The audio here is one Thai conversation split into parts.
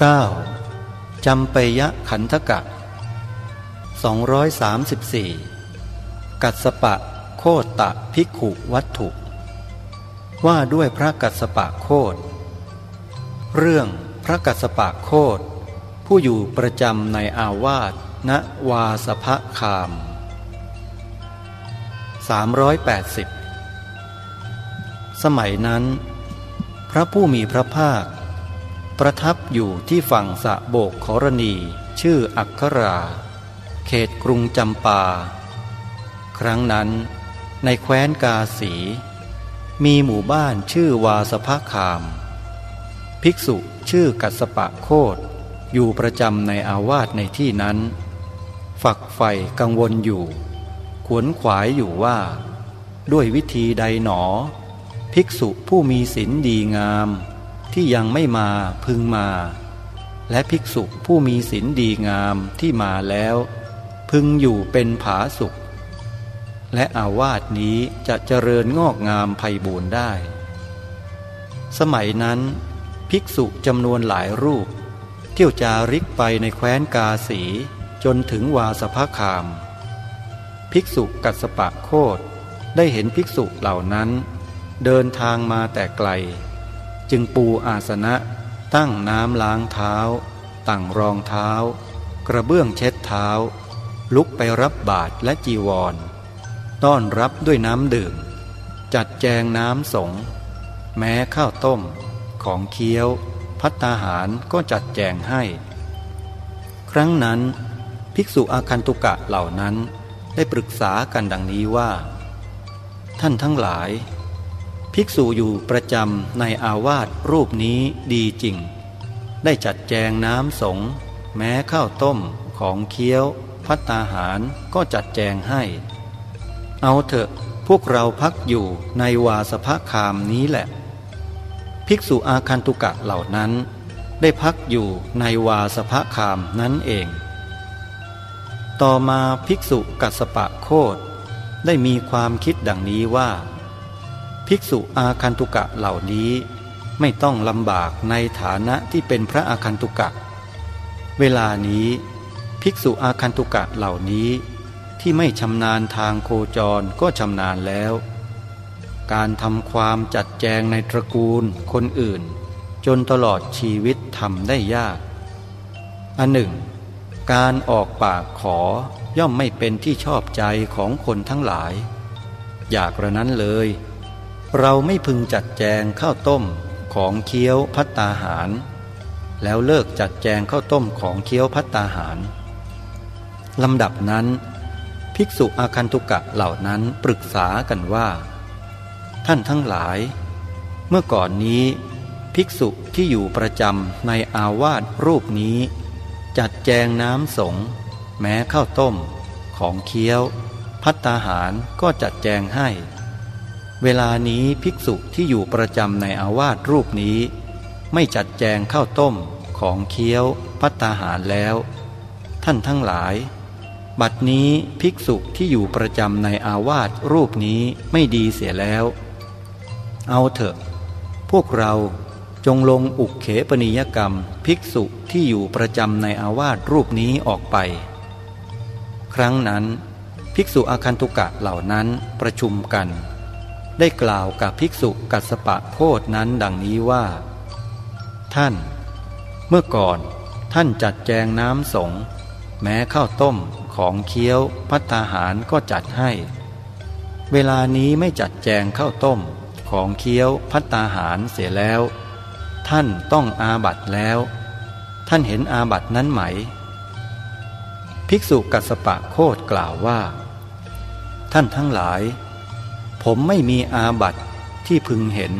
9. จำปยะขันธกะ 234 กัสปะโคตะพิกขุวัตถุ ว่าด้วยพระกัสปะโคตเรื่องพระกัสปะโคตผู้อยู่ประจำในอาวาสณวาสภคาม 380 สมัยนั้น พระผู้มีพระภาค ประทับอยู่ที่ฝั่งสะโบกขรณี ชื่ออักขรา เขตกรุงจำปา ครั้งนั้น ในแคว้นกาสี มีหมู่บ้านชื่อวาสภคาม ภิกษุชื่อกัสปะโคดอยู่ประจำในอาวาสในที่นั้น ฝักใฝ่กังวลอยู่ ขวนขวายอยู่ว่า ด้วยวิธีใดหนอ ภิกษุผู้มีศีลดีงาม ที่ยังไม่มาพึงมา และภิกษุผู้มีศีลดีงามที่มาแล้ว พึงอยู่เป็นผาสุข และอาวาสนี้จะเจริญงอกงามไพบูรณ์ได้ สมัยนั้น ภิกษุจำนวนหลายรูป เที่ยวจาริกไปในแคว้นกาสีจนถึงวาสภคาม ภิกษุกัสปะโคดได้เห็นภิกษุเหล่านั้น เดินทางมาแต่ไกล จึงปูอาสนะ ตั้งน้ำล้างเท้า ตั้งรองเท้า กระเบื้องเช็ดเท้า ลุกไปรับบาตรและจีวร ต้อนรับด้วยน้ำดื่ม จัดแจงน้ำสง แม้ข้าวต้ม ของเคี้ยว พัตตาหารก็จัดแจงให้ ครั้งนั้น ภิกษุอาคันตุกะเหล่านั้นได้ปรึกษากันดังนี้ว่า ท่านทั้งหลาย ภิกษุอยู่ประจำในอาวาสรูปนี้ดีจริง ได้จัดแจงน้ำสง แม้ข้าวต้มของเคี้ยว พัตตาหารก็จัดแจงให้ เอาเถอะพวกเราพักอยู่ในวาสภคามนี้แหละ ภิกษุอาคันตุกะเหล่านั้น ได้พักอยู่ในวาสภคามนั้นเอง ต่อมาภิกษุกัสปะโคดได้มีความคิดดังนี้ว่า ภิกษุอาคันตุกะเหล่านี้ไม่ต้องลำบากในฐานะที่เป็นพระอาคันตุกะ เวลานี้ ภิกษุอาคันตุกะเหล่านี้ ที่ไม่ชำนาญทางโคจรก็ชำนาญแล้ว การทำความจัดแจงในตระกูลคนอื่น จนตลอดชีวิตทำได้ยาก อันหนึ่ง การออกปากขอย่อมไม่เป็นที่ชอบใจของคนทั้งหลาย อยากระนั้นเลย เราไม่พึงจัดแจงข้าวต้มของเคี้ยวพัตตาหาร แล้วเลิกจัดแจงข้าวต้มของเคี้ยวพัตตาหารลำดับนั้น ภิกษุอาคันตุกะเหล่านั้นปรึกษากันว่า ท่านทั้งหลาย เมื่อก่อนนี้ ภิกษุที่อยู่ประจำในอาวาสรูปนี้ จัดแจงน้ำสงแม้ข้าวต้มของเคี้ยว พัตตาหารก็จัดแจงให้ เวลานี้ภิกษุที่อยู่ประจำในอาวาสรูปนี้ ไม่จัดแจงข้าวต้มของเคี้ยวพัตตาหารแล้ว ท่านทั้งหลาย บัดนี้ภิกษุที่อยู่ประจำในอาวาสรูปนี้ไม่ดีเสียแล้ว เอาเถอะ พวกเราจงลงอุกเขปนิยกรรม ภิกษุที่อยู่ประจำในอาวาสรูปนี้ออกไป ครั้งนั้น ภิกษุอาคันตุกะเหล่านั้นประชุมกัน ได้กล่าวกับภิกษุกัสปะโคดนั้นดังนี้ว่า ท่าน เมื่อก่อนท่านจัดแจงน้ำสงแม้ข้าวต้มของเคี้ยวพัตตาหารก็จัดให้ เวลานี้ไม่จัดแจงข้าวต้มของเคี้ยวพัตตาหารเสียแล้ว ท่านต้องอาบัตแล้ว ท่านเห็นอาบัตนั้นไหม ภิกษุกัสปะโคดกล่าวว่า ท่านทั้งหลาย ผมไม่มีอาบัตที่พึงเห็น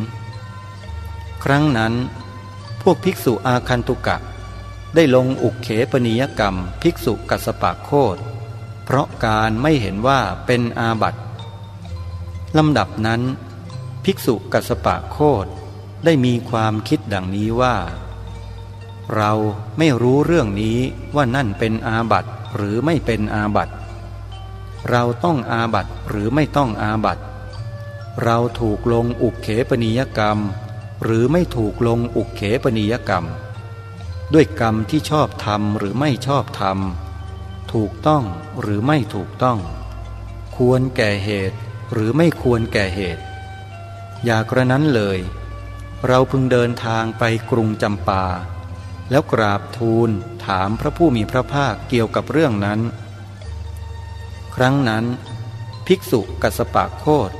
ครั้งนั้นพวกภิกษุอาคันตุกะ ได้ลงอุกเขปนิยกรรมภิกษุกัสปะโคดเพราะการไม่เห็นว่าเป็นอาบัตลำดับนั้น ภิกษุกัสปะโคดได้มีความคิดดังนี้ว่า เราไม่รู้เรื่องนี้ว่านั่นเป็นอาบัตหรือไม่เป็นอาบัตเราต้องอาบัตหรือไม่ต้องอาบัต เราถูกลงอุกเขปนิยกรรม หรือไม่ถูกลงอุกเขปนิยกรรม ด้วยกรรมที่ชอบทำหรือไม่ชอบทำถูกต้องหรือไม่ถูกต้อง ควรแก่เหตุหรือไม่ควรแก่เหตุ อย่ากระนั้นเลย เราพึงเดินทางไปกรุงจำปา แล้วกราบทูลถามพระผู้มีพระภาคเกี่ยวกับเรื่องนั้น ครั้งนั้น ภิกษุกัสปะโคด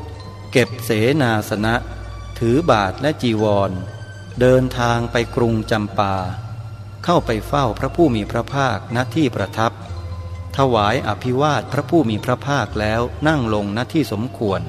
เก็บเสนาสนะ ถือบาทและจีวร เดินทางไปกรุงจำปา เข้าไปเฝ้าพระผู้มีพระภาคณที่ประทับ ถวายอภิวาทพระผู้มีพระภาคแล้วนั่งลงณที่สมควร